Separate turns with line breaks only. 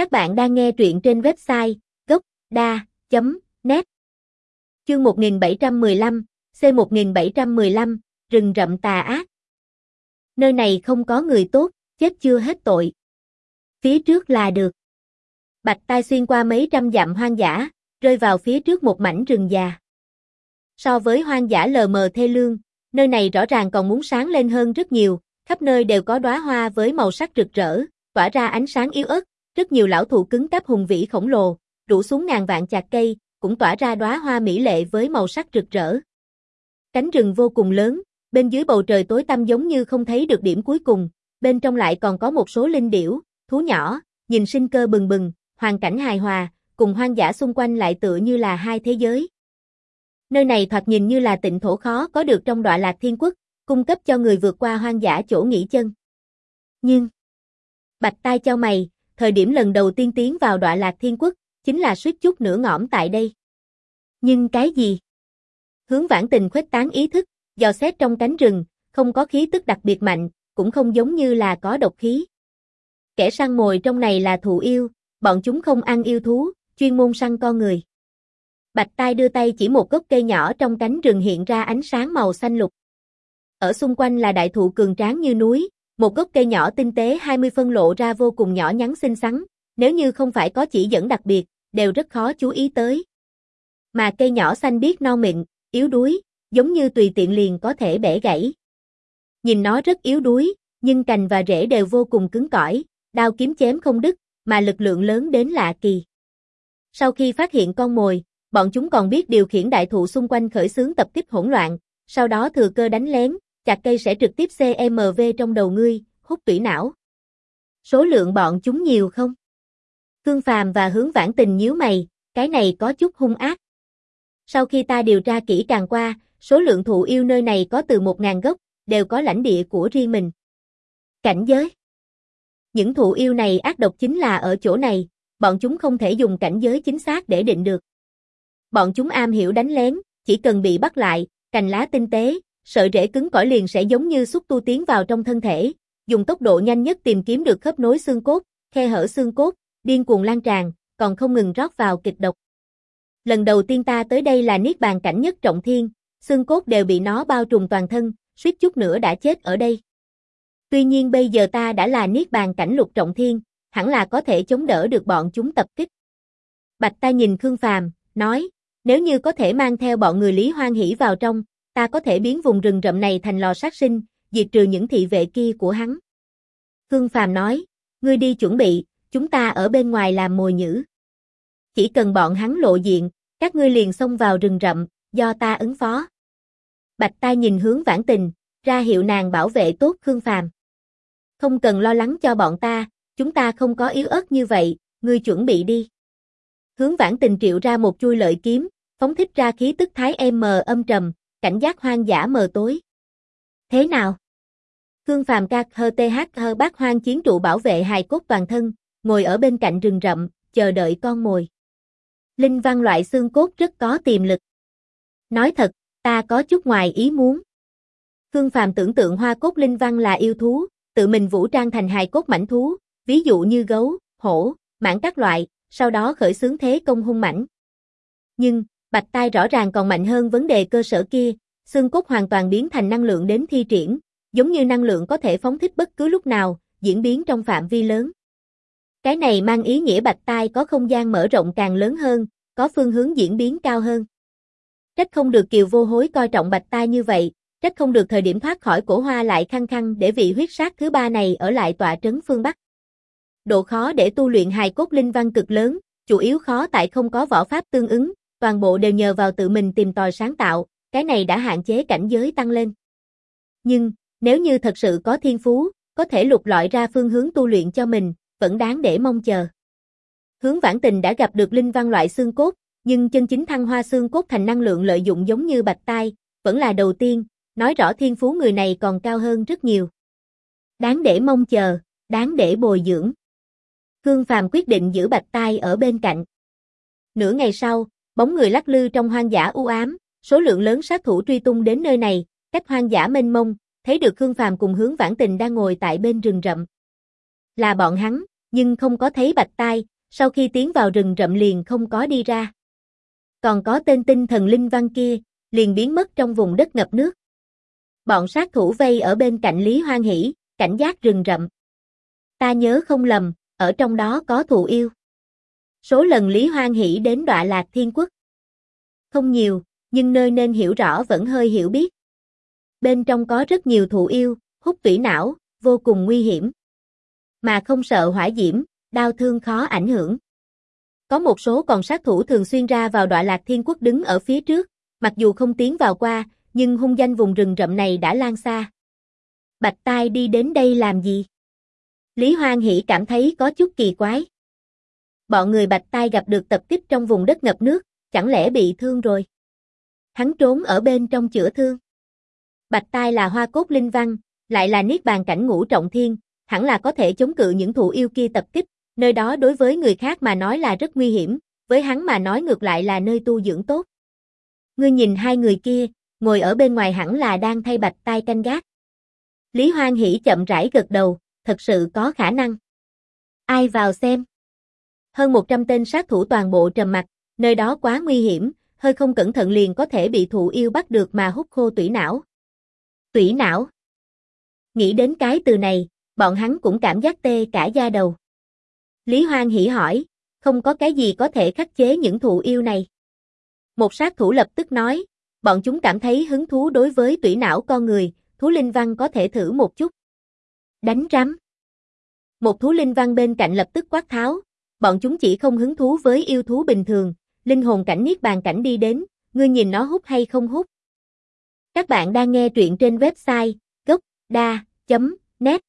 Các bạn đang nghe truyện trên website gốc.da.net Chương 1715, C1715, Rừng rậm tà ác Nơi này không có người tốt, chết chưa hết tội. Phía trước là được. Bạch tai xuyên qua mấy trăm dặm hoang dã, rơi vào phía trước một mảnh rừng già. So với hoang dã lờ mờ thê lương, nơi này rõ ràng còn muốn sáng lên hơn rất nhiều, khắp nơi đều có đóa hoa với màu sắc rực rỡ, tỏa ra ánh sáng yếu ớt, rất nhiều lão thụ cứng cáp hùng vĩ khổng lồ, rủ xuống ngàn vạn chạc cây, cũng tỏa ra đóa hoa mỹ lệ với màu sắc rực rỡ. Cánh rừng vô cùng lớn, bên dưới bầu trời tối tăm giống như không thấy được điểm cuối cùng, bên trong lại còn có một số linh điểu, thú nhỏ, nhìn sinh cơ bừng bừng, hoàn cảnh hài hòa, cùng hoang dã xung quanh lại tựa như là hai thế giới. Nơi này thoạt nhìn như là tịnh thổ khó có được trong đọa lạc thiên quốc, cung cấp cho người vượt qua hoang dã chỗ nghỉ chân. Nhưng, bạch tai cho mày, thời điểm lần đầu tiên tiến vào đọa lạc thiên quốc, chính là suýt chút nửa ngõm tại đây. Nhưng cái gì? Hướng vãn tình khuếch tán ý thức, dò xét trong cánh rừng, không có khí tức đặc biệt mạnh, cũng không giống như là có độc khí. Kẻ săn mồi trong này là thụ yêu, bọn chúng không ăn yêu thú, chuyên môn săn con người. Bạch tai đưa tay chỉ một gốc cây nhỏ trong cánh rừng hiện ra ánh sáng màu xanh lục. Ở xung quanh là đại thụ cường tráng như núi, một gốc cây nhỏ tinh tế 20 phân lộ ra vô cùng nhỏ nhắn xinh xắn, nếu như không phải có chỉ dẫn đặc biệt, đều rất khó chú ý tới. Mà cây nhỏ xanh biếc non mịn, yếu đuối, giống như tùy tiện liền có thể bẻ gãy. Nhìn nó rất yếu đuối, nhưng cành và rễ đều vô cùng cứng cỏi, đao kiếm chém không đứt, mà lực lượng lớn đến lạ kỳ. Sau khi phát hiện con mồi, bọn chúng còn biết điều khiển đại thụ xung quanh khởi xướng tập kích hỗn loạn, sau đó thừa cơ đánh lén, chặt cây sẽ trực tiếp CMV trong đầu ngươi, hút tủy não. Số lượng bọn chúng nhiều không? Cương Phàm và hướng vãn tình nhíu mày, cái này có chút hung ác. Sau khi ta điều tra kỹ càng qua, số lượng thụ yêu nơi này có từ 1.000 gốc, đều có lãnh địa của riêng mình. Cảnh giới Những thụ yêu này ác độc chính là ở chỗ này, bọn chúng không thể dùng cảnh giới chính xác để định được. Bọn chúng am hiểu đánh lén, chỉ cần bị bắt lại, cành lá tinh tế, sợi rễ cứng cỏi liền sẽ giống như xúc tu tiến vào trong thân thể, dùng tốc độ nhanh nhất tìm kiếm được khớp nối xương cốt, khe hở xương cốt, điên cuồng lan tràn, còn không ngừng rót vào kịch độc. Lần đầu tiên ta tới đây là niết bàn cảnh nhất trọng thiên, xương cốt đều bị nó bao trùm toàn thân, suýt chút nữa đã chết ở đây. Tuy nhiên bây giờ ta đã là niết bàn cảnh lục trọng thiên, hẳn là có thể chống đỡ được bọn chúng tập kích. Bạch ta nhìn Khương Phàm, nói, nếu như có thể mang theo bọn người Lý Hoan Hỷ vào trong, ta có thể biến vùng rừng rậm này thành lò sát sinh, diệt trừ những thị vệ kia của hắn. Khương Phàm nói, ngươi đi chuẩn bị, chúng ta ở bên ngoài làm mồi nhữ. Chỉ cần bọn hắn lộ diện, các ngươi liền xông vào rừng rậm, do ta ứng phó. Bạch tai nhìn hướng vãn tình, ra hiệu nàng bảo vệ tốt Khương Phàm. Không cần lo lắng cho bọn ta, chúng ta không có yếu ớt như vậy, ngươi chuẩn bị đi. Hướng vãn tình triệu ra một chui lợi kiếm, phóng thích ra khí tức thái em mờ âm trầm, cảnh giác hoang dã mờ tối. Thế nào? Khương Phàm ca hơ TH hơ bác hoang chiến trụ bảo vệ hài cốt toàn thân, ngồi ở bên cạnh rừng rậm, chờ đợi con mồi. Linh văn loại xương cốt rất có tiềm lực. Nói thật, ta có chút ngoài ý muốn. Khương Phàm tưởng tượng hoa cốt linh văn là yêu thú, tự mình vũ trang thành hài cốt mảnh thú, ví dụ như gấu, hổ, mãng các loại, sau đó khởi xướng thế công hung mãnh. Nhưng, bạch tai rõ ràng còn mạnh hơn vấn đề cơ sở kia, xương cốt hoàn toàn biến thành năng lượng đến thi triển, giống như năng lượng có thể phóng thích bất cứ lúc nào, diễn biến trong phạm vi lớn. Cái này mang ý nghĩa bạch tai có không gian mở rộng càng lớn hơn, có phương hướng diễn biến cao hơn. Trách không được kiều vô hối coi trọng bạch tai như vậy, trách không được thời điểm thoát khỏi cổ hoa lại khăng khăng để vị huyết sát thứ ba này ở lại tọa trấn phương Bắc. Độ khó để tu luyện hài cốt linh văn cực lớn, chủ yếu khó tại không có võ pháp tương ứng, toàn bộ đều nhờ vào tự mình tìm tòi sáng tạo, cái này đã hạn chế cảnh giới tăng lên. Nhưng, nếu như thật sự có thiên phú, có thể lục lọi ra phương hướng tu luyện cho mình, vẫn đáng để mong chờ. Hướng vãn tình đã gặp được linh văn loại xương cốt, nhưng chân chính thăng hoa xương cốt thành năng lượng lợi dụng giống như bạch tai, vẫn là đầu tiên, nói rõ thiên phú người này còn cao hơn rất nhiều. Đáng để mong chờ, đáng để bồi dưỡng. Khương Phàm quyết định giữ bạch tai ở bên cạnh. Nửa ngày sau, bóng người lắc lư trong hoang dã u ám, số lượng lớn sát thủ truy tung đến nơi này, cách hoang dã mênh mông, thấy được Khương Phàm cùng hướng vãn tình đang ngồi tại bên rừng rậm. Là bọn hắn, nhưng không có thấy bạch tai, sau khi tiến vào rừng rậm liền không có đi ra. Còn có tên tinh thần linh văn kia, liền biến mất trong vùng đất ngập nước. Bọn sát thủ vây ở bên cạnh Lý Hoan Hỷ, cảnh giác rừng rậm. Ta nhớ không lầm, ở trong đó có thụ yêu. Số lần Lý Hoan Hỷ đến đọa lạc thiên quốc. Không nhiều, nhưng nơi nên hiểu rõ vẫn hơi hiểu biết. Bên trong có rất nhiều thụ yêu, hút tủy não, vô cùng nguy hiểm. Mà không sợ hỏa diễm, đau thương khó ảnh hưởng. Có một số còn sát thủ thường xuyên ra vào đọa lạc thiên quốc đứng ở phía trước, mặc dù không tiến vào qua, nhưng hung danh vùng rừng rậm này đã lan xa. Bạch Tai đi đến đây làm gì? Lý Hoan Hỷ cảm thấy có chút kỳ quái. Bọn người Bạch Tai gặp được tập kích trong vùng đất ngập nước, chẳng lẽ bị thương rồi? Hắn trốn ở bên trong chữa thương. Bạch Tai là hoa cốt linh văn, lại là niết bàn cảnh ngũ trọng thiên, hẳn là có thể chống cự những thụ yêu kia tập kích, nơi đó đối với người khác mà nói là rất nguy hiểm, với hắn mà nói ngược lại là nơi tu dưỡng tốt. Ngươi nhìn hai người kia, ngồi ở bên ngoài hẳn là đang thay bạch tai canh gác. Lý Hoan Hỷ chậm rãi gật đầu, thật sự có khả năng. Ai vào xem? Hơn 100 tên sát thủ toàn bộ trầm mặt, nơi đó quá nguy hiểm, hơi không cẩn thận liền có thể bị thụ yêu bắt được mà hút khô tủy não. Tủy não. Nghĩ đến cái từ này, bọn hắn cũng cảm giác tê cả da đầu. Lý Hoan hỉ hỏi, không có cái gì có thể khắc chế những thụ yêu này. Một sát thủ lập tức nói, bọn chúng cảm thấy hứng thú đối với tủy não con người, thú linh văn có thể thử một chút. Đánh rắm. Một thú linh văn bên cạnh lập tức quát tháo, bọn chúng chỉ không hứng thú với yêu thú bình thường, linh hồn cảnh niết bàn cảnh đi đến, ngươi nhìn nó hút hay không hút. Các bạn đang nghe truyện trên website gocda.net